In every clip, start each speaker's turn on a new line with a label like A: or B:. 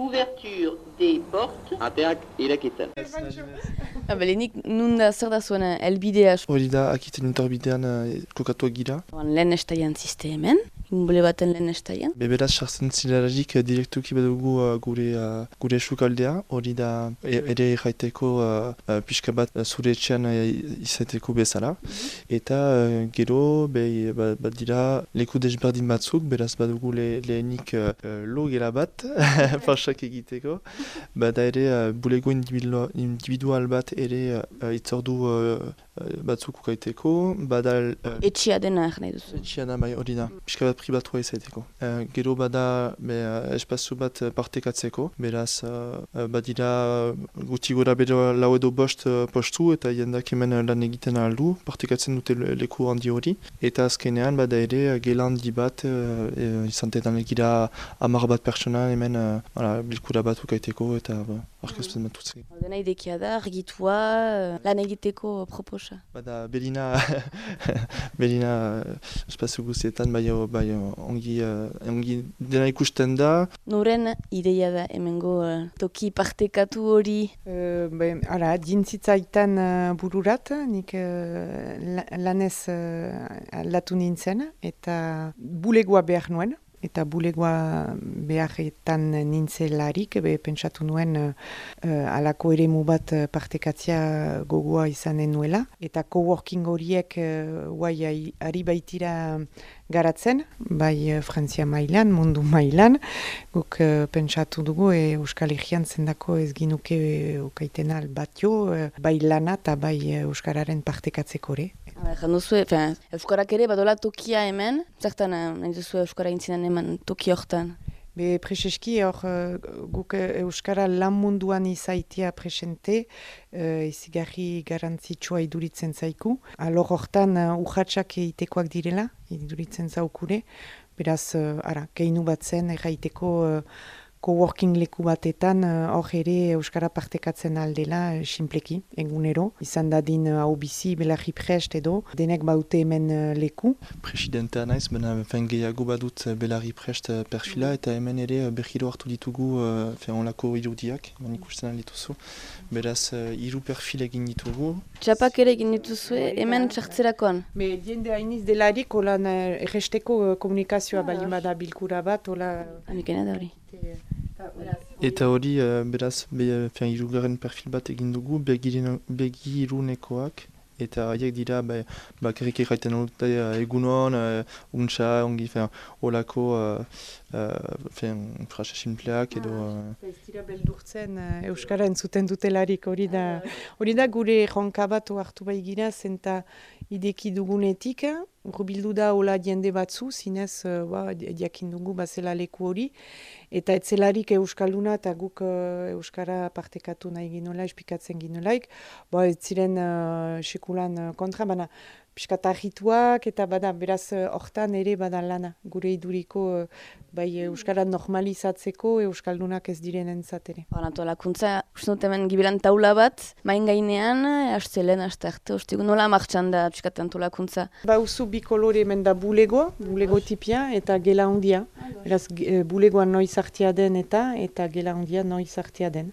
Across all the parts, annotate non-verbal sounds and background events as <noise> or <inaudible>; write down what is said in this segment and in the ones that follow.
A: Ouverture des portes.
B: Ateak irekiten.
C: Belenik, nun da zer da zuen elbidea
D: Hori da, akiten interbidean uh, kokatuak gira.
C: lehen estaian ziste hemen, inbule baten lehen estaian.
D: Beberaz, sartzen zilerarik uh, direktuki badugu uh, gure, uh, gure sukaldea. Hori da, e, ere jaiteko uh, pixka bat zure etxean uh, izateko bezala. Eta uh, gero, be, ba, bat dira leku desberdin batzuk, beraz badugu le, lehenik uh, uh, lo gela bat, <laughs> pasak egiteko. Bada ere, uh, bulego individual, bat ere uh, itzordu uh, batzuk ukaiteko. Bada uh,
C: Etxia dena er nahi duzu.
D: Etxia da, bai, hori da. Pixka bat pribatua izaiteko. Uh, gero bada be, uh, espazio bat uh, partekatzeko. Beraz, uh, badira guti gora bero lau edo bost uh, postu eta jendak hemen lan egiten aldu, partekatzen dute le- leku handi hori. Eta azkenean bada ere uh, gela handi bat uh, e, izantetan egira amar bat pertsona hemen uh, voilà, bilkura bat ukaiteko eta uh, arkezpen bat utzeko.
C: Dena idekia da, argitua, lan egiteko proposa.
D: Bada Belina, <laughs> Belina espazio guztietan bai, bai ongi, uh, ongi dena ikusten da.
C: Noren ideia da hemengo eh, toki partekatu hori.
E: Uh, be, ara, dintzitzaitan uh, bururat, nik uh, la- lanez uh, aldatu nintzen, eta bulegoa behar nuen, eta bulegoa beharretan nintzelarik, be, pentsatu nuen uh, uh, alako ere bat uh, partekatzia gogoa izanen nuela, eta coworking horiek uh, guai ai- ari baitira garatzen, bai uh, Frantzia mailan, mundu mailan, guk uh, pentsatu dugu e, Euskal Herrian zendako ez ginuke e, ukaiten al batio, e, bai lana eta bai Euskararen partekatzeko ere.
C: Jan duzu, fin, Euskarak ere badola tokia hemen, zertan eh, nahi duzu Euskara intzinan hemen toki hortan.
E: Be preseski hor e, guk e, Euskara lan munduan izaitia presente, e, izigarri garantzitsua iduritzen zaiku. Alor hortan uh, urratxak egitekoak direla, iduritzen zaukure. Beraz, e, ara, keinu bat zen, erraiteko e, coworking leku batetan eh, hor ere Euskara partekatzen aldela eh, sinpleki, egunero. Izan dadin eh, hau bizi, belarri prest edo, denek baute hemen eh, leku.
D: Presidentea naiz, baina fen gehiago badut eh, belarri prest eh, perfila eta hemen ere eh, berriro hartu ditugu fen onlako irudiak, man ikusten dituzu. Beraz, hiru perfil egin ditugu.
C: Txapak ere egin dituzue hemen txartzerakoan.
E: Me jende hainiz delarik, holan eh, erresteko eh, komunikazioa baldin bada bilkura bat, hola...
C: Amikena da hori.
D: Eta hori, uh, beraz, be, fen hirugarren perfil bat egin dugu, begirune- begirunekoak. Eta haiek dira, ba, bakarrik erraiten dute uh, egunon, uh, untxa, ongi, fen, olako, uh, uh, fen, frase simpleak edo... Uh,
E: Ez dira beldurtzen eh, Euskara entzuten dutelarik hori da, hori da gure erronka bat hartu bai gira, zenta ideki dugunetik, urbildu da hola jende batzu, zinez, uh, ba, diakin dugu bazela leku hori, eta etzelarik Euskalduna eta guk eh, Euskara partekatu nahi ginola, espikatzen ginolaik, ba, ez ziren uh, sekulan kontra, baina piskat eta bada, beraz eh, hortan ere bada lana, gure iduriko eh, bai Euskara normalizatzeko Euskaldunak ez diren entzatere.
C: Antolakuntza, uste dut hemen giberan taula bat, main gainean, haste lehen, haste arte, uste gu nola martxan da pixkat antolakuntza.
E: Ba uzu bi kolore hemen da bulegoa, bulego tipia eta gela handia. Beraz, ge- eh, bulegoa noiz artia den eta eta gela handia noiz artia den.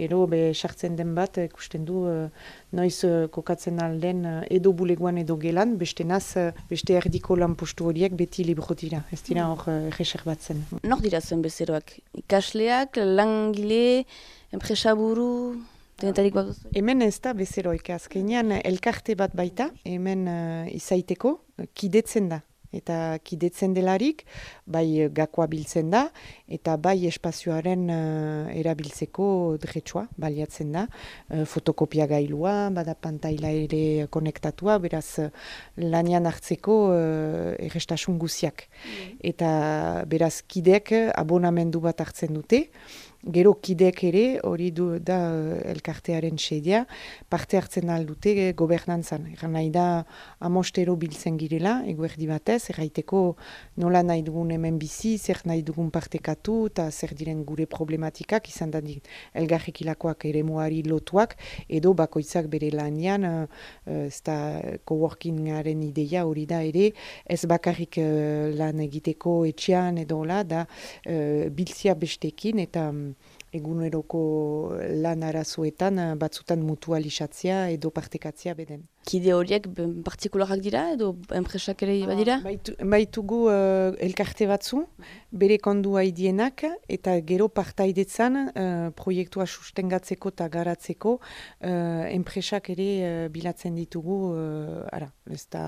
E: Gero, be, sartzen den bat, eh, ikusten du eh, noiz eh, kokatzen alden eh, edo bulegoan edo gelan, beste naz, beste erdiko lanpostu horiek beti libro dira. Ez dira hor eh, reserbatzen.
C: Nor dira zuen bezeroak? Ikasleak, langile, enpresaburu, bat?
E: Hemen ez da bezeroik azkenean elkarte bat baita, hemen eh, izaiteko, kidetzen da. Eta kidetzen delarik, bai eh, gakoa biltzen da, eta bai espazioaren eh, erabiltzeko dretsua baliatzen da. Uh, fotokopia gailua, bada pantaila ere konektatua, beraz lanian hartzeko uh, errestasun guziak. Eta beraz kideek abonamendu bat hartzen dute, Gero kidek ere, hori du da eh, elkartearen sedea, parte hartzen aldute eh, gobernantzan. Egan nahi da amostero biltzen girela, eguerdi batez, erraiteko nola nahi dugun hemen bizi, zer nahi dugun partekatu, eta zer diren gure problematikak, izan da di- elgarrekilakoak ere moari lotuak, edo bakoitzak bere lanian, uh, ez da coworkingaren ideia hori da ere, ez bakarrik eh, lan egiteko etxean edo hola, da biltzia bestekin, eta mm, eguneroko lan arazoetan eh, batzutan mutualizatzea edo partekatzea beden.
C: Kide horiek partikularak dira edo enpresak ere badira?
E: Baitu, baitugu uh, elkarte batzu, bere kondua idienak, eta gero partaidetzan uh, proiektua sustengatzeko eta garatzeko uh, enpresak ere uh, bilatzen ditugu, uh, ara, ez da,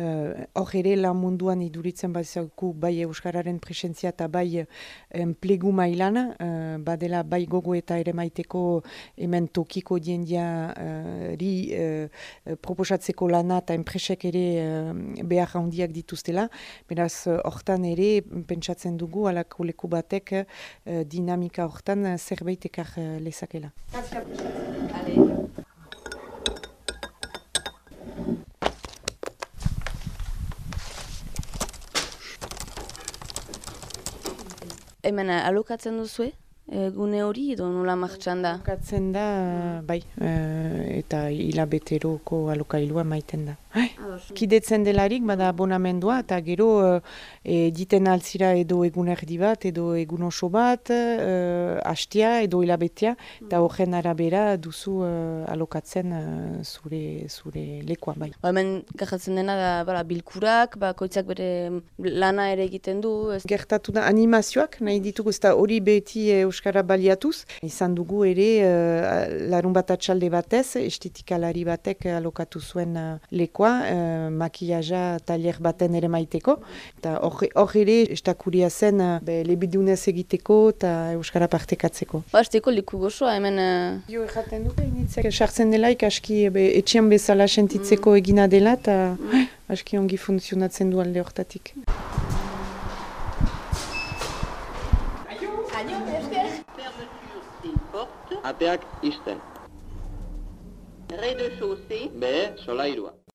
E: uh, hor ere lan munduan iduritzen baziaku bai Euskararen presentzia eta bai uh, enplegu mailan, uh, badela bai gogo eta ere maiteko hemen tokiko diendia uh, ri uh, proposatzeko lana eta enpresek ere uh, behar handiak dituztela. Beraz, hortan ere, pentsatzen dugu, alako leku batek eh, dinamika hortan eh, zerbait ekar eh, lezakela.
C: Hemen alokatzen duzue? E, gune hori edo nola martxan da?
E: Katzen da, bai, eh, eta hilabeteroko alokailua maiten da. Ai, Kidetzen delarik, bada abonamendua, eta gero eh, diten altzira edo egun erdi bat, edo egun oso bat, eh, hastia edo hilabetea, eta horren arabera duzu eh, alokatzen eh, zure, zure lekoa, bai.
C: Ba, hemen gajatzen dena da bala, bilkurak, ba, koitzak bere lana ere egiten du, ez
E: Gertatu da animazioak, nahi ditugu ez da hori beti eh, Euskara baliatuz. Izan dugu ere uh, larun bat atxalde batez, estetikalari batek alokatu zuen lekoa, uh, makiaja tailer baten ere maiteko. Eta hor ere, estakuria zen uh, be, lebidunez egiteko eta Euskara partekatzeko.
C: Ba, azteko liku gozoa hemen... eh,
E: Jo, erraten dute, initzek, sartzen delaik aski be, etxean bezala sentitzeko egina dela, eta aski ongi funtzionatzen du alde hortatik.
B: Ateak isten.
A: Rez-de-chaussée.
B: Be, solairua.